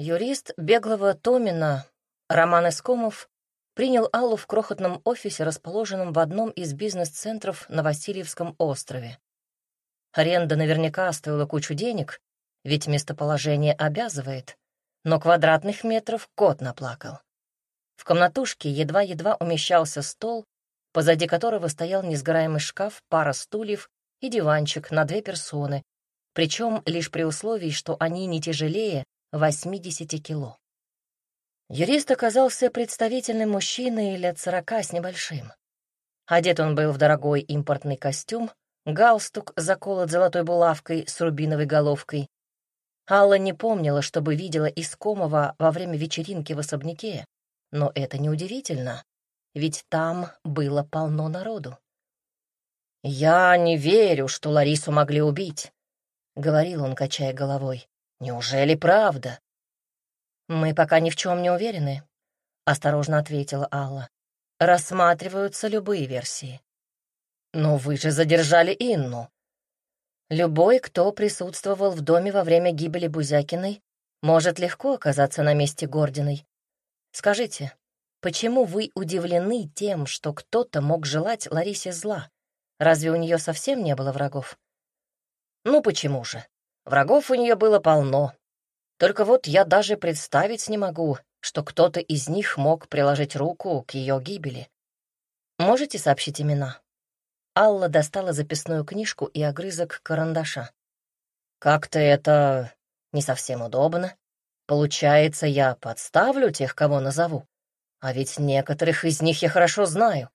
Юрист беглого Томина Роман Искомов принял Аллу в крохотном офисе, расположенном в одном из бизнес-центров на Васильевском острове. Аренда наверняка стоила кучу денег, ведь местоположение обязывает, но квадратных метров кот наплакал. В комнатушке едва-едва умещался стол, позади которого стоял несгораемый шкаф, пара стульев и диванчик на две персоны, причем лишь при условии, что они не тяжелее 80 кило. Юрист оказался представительным мужчиной лет сорока с небольшим. Одет он был в дорогой импортный костюм, галстук заколот золотой булавкой с рубиновой головкой. Алла не помнила, чтобы видела искомого во время вечеринки в особняке, но это неудивительно, ведь там было полно народу. «Я не верю, что Ларису могли убить», — говорил он, качая головой. «Неужели правда?» «Мы пока ни в чем не уверены», — осторожно ответила Алла. «Рассматриваются любые версии». «Но вы же задержали Инну». Любой, кто присутствовал в доме во время гибели Бузякиной, может легко оказаться на месте Гординой. Скажите, почему вы удивлены тем, что кто-то мог желать Ларисе зла? Разве у нее совсем не было врагов? Ну почему же? Врагов у нее было полно. Только вот я даже представить не могу, что кто-то из них мог приложить руку к ее гибели. Можете сообщить имена? Алла достала записную книжку и огрызок карандаша. Как-то это не совсем удобно. Получается, я подставлю тех, кого назову. А ведь некоторых из них я хорошо знаю.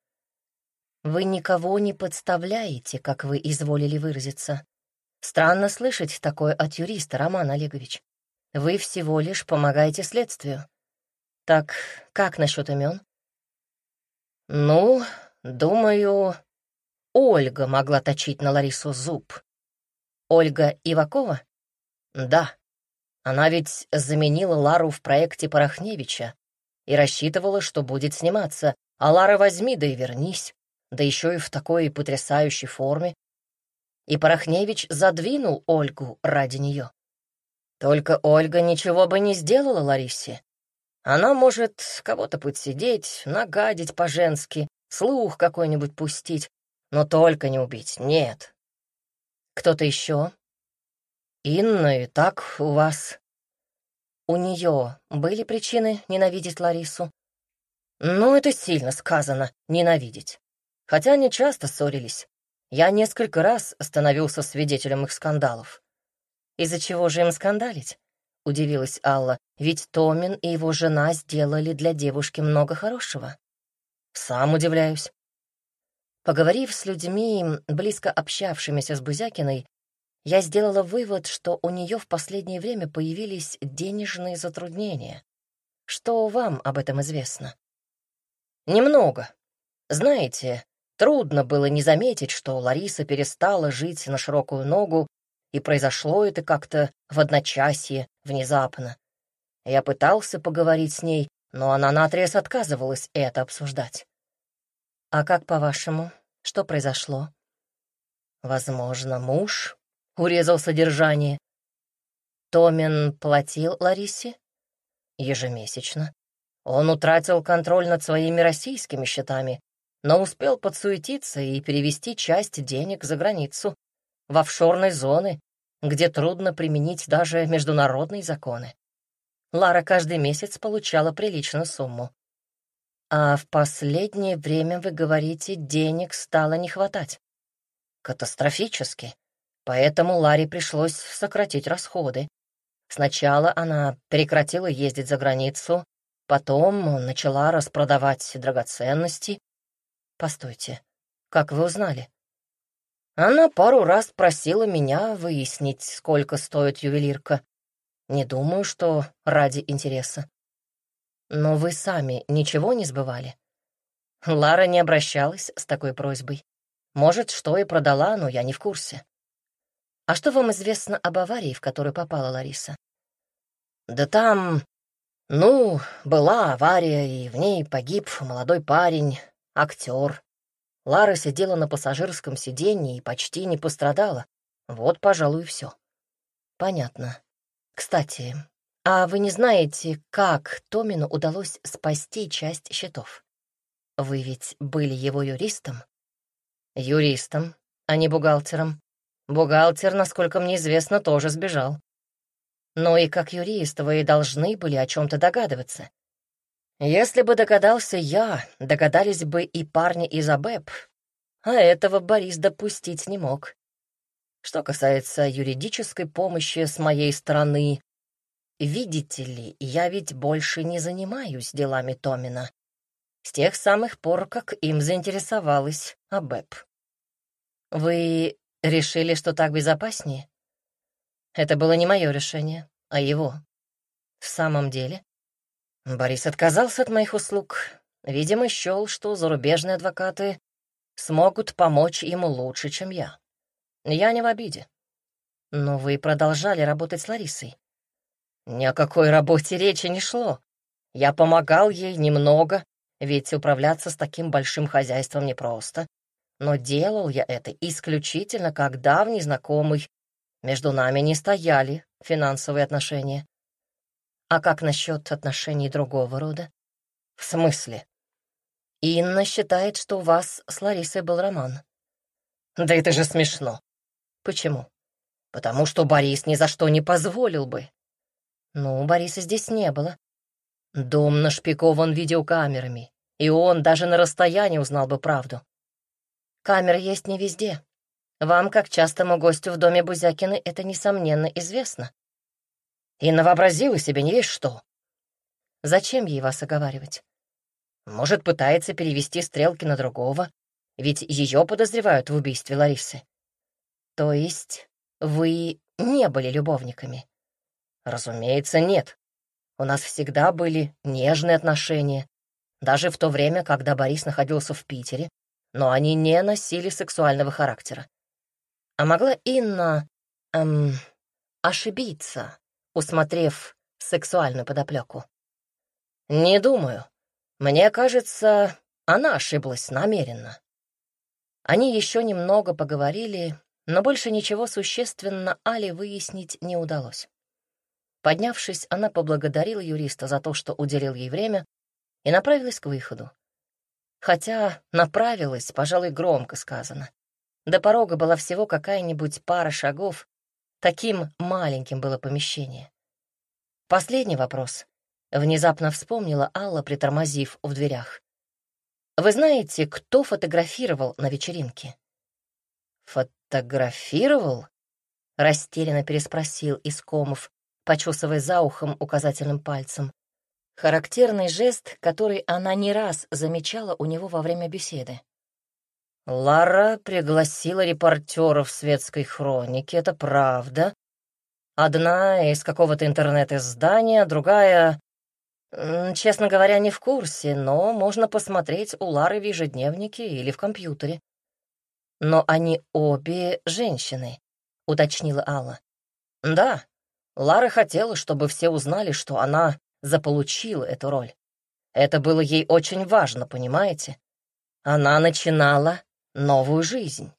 Вы никого не подставляете, как вы изволили выразиться. Странно слышать такое от юриста, Роман Олегович. Вы всего лишь помогаете следствию. Так как насчет имен? Ну, думаю, Ольга могла точить на Ларису зуб. Ольга Ивакова? Да. Она ведь заменила Лару в проекте Порохневича и рассчитывала, что будет сниматься, а Лара возьми да и вернись, да еще и в такой потрясающей форме. И Порохневич задвинул Ольгу ради нее. Только Ольга ничего бы не сделала Ларисе. Она может кого-то подсидеть, нагадить по-женски, слух какой-нибудь пустить, но только не убить, нет. Кто-то еще? Инна и так у вас. У нее были причины ненавидеть Ларису? Ну, это сильно сказано, ненавидеть. Хотя они часто ссорились. Я несколько раз становился свидетелем их скандалов. Из-за чего же им скандалить? Удивилась Алла, ведь Томин и его жена сделали для девушки много хорошего. Сам удивляюсь. Поговорив с людьми, близко общавшимися с Бузякиной, я сделала вывод, что у нее в последнее время появились денежные затруднения. Что вам об этом известно? Немного. Знаете, трудно было не заметить, что Лариса перестала жить на широкую ногу, и произошло это как-то в одночасье, внезапно. Я пытался поговорить с ней, но она наотрез отказывалась это обсуждать. А как, по-вашему, что произошло? Возможно, муж урезал содержание. Томин платил Ларисе? Ежемесячно. Он утратил контроль над своими российскими счетами, но успел подсуетиться и перевести часть денег за границу, в офшорной зоны, где трудно применить даже международные законы. Лара каждый месяц получала приличную сумму. А в последнее время, вы говорите, денег стало не хватать. Катастрофически. Поэтому Ларе пришлось сократить расходы. Сначала она прекратила ездить за границу, потом начала распродавать драгоценности. Постойте, как вы узнали? Она пару раз просила меня выяснить, сколько стоит ювелирка. Не думаю, что ради интереса. Но вы сами ничего не сбывали? Лара не обращалась с такой просьбой. Может, что и продала, но я не в курсе. А что вам известно об аварии, в которую попала Лариса? Да там, ну, была авария, и в ней погиб молодой парень, актер. Лара сидела на пассажирском сиденье и почти не пострадала. Вот, пожалуй, все. Понятно. Кстати, «А вы не знаете, как Томину удалось спасти часть счетов? Вы ведь были его юристом?» «Юристом, а не бухгалтером. Бухгалтер, насколько мне известно, тоже сбежал. Но и как юрист вы должны были о чем-то догадываться. Если бы догадался я, догадались бы и парни из АБЭП, а этого Борис допустить не мог. Что касается юридической помощи с моей стороны, видите ли, я ведь больше не занимаюсь делами Томина. С тех самых пор, как им заинтересовалась АБЭП. Вы решили, что так безопаснее? Это было не мое решение, а его. В самом деле, Борис отказался от моих услуг. Видимо, счел, что зарубежные адвокаты смогут помочь ему лучше, чем я. Я не в обиде. Но вы продолжали работать с Ларисой. Ни о какой работе речи не шло. Я помогал ей немного, ведь управляться с таким большим хозяйством непросто. Но делал я это исключительно как давний знакомый. Между нами не стояли финансовые отношения. А как насчет отношений другого рода? В смысле? Инна считает, что у вас с Ларисой был роман. Да это же смешно. Почему? Потому что Борис ни за что не позволил бы. Ну, Бориса здесь не было. Дом нашпикован видеокамерами, и он даже на расстоянии узнал бы правду. Камеры есть не везде. Вам, как частому гостю в доме Бузякины, это, несомненно, известно. И навообразила себе не весь что. Зачем ей вас оговаривать? Может, пытается перевести стрелки на другого, ведь ее подозревают в убийстве Ларисы. То есть вы не были любовниками? Разумеется, нет. У нас всегда были нежные отношения, даже в то время, когда Борис находился в Питере, но они не носили сексуального характера. А могла Инна эм, ошибиться, усмотрев сексуальную подоплеку? Не думаю. Мне кажется, она ошиблась намеренно. Они еще немного поговорили, но больше ничего существенно Али выяснить не удалось. Поднявшись, она поблагодарила юриста за то, что уделил ей время, и направилась к выходу. Хотя направилась, пожалуй, громко сказано. До порога была всего какая-нибудь пара шагов, таким маленьким было помещение. Последний вопрос. Внезапно вспомнила Алла, притормозив в дверях. «Вы знаете, кто фотографировал на вечеринке?» «Фотографировал?» — растерянно переспросил Искомов, почесывая за ухом указательным пальцем. Характерный жест, который она не раз замечала у него во время беседы. Лара пригласила репортеров светской хроники, это правда. Одна из какого-то интернет-издания, другая... Честно говоря, не в курсе, но можно посмотреть у Лары в ежедневнике или в компьютере. Но они обе женщины, уточнила Алла. Да, Лара хотела, чтобы все узнали, что она заполучила эту роль. Это было ей очень важно, понимаете? Она начинала новую жизнь.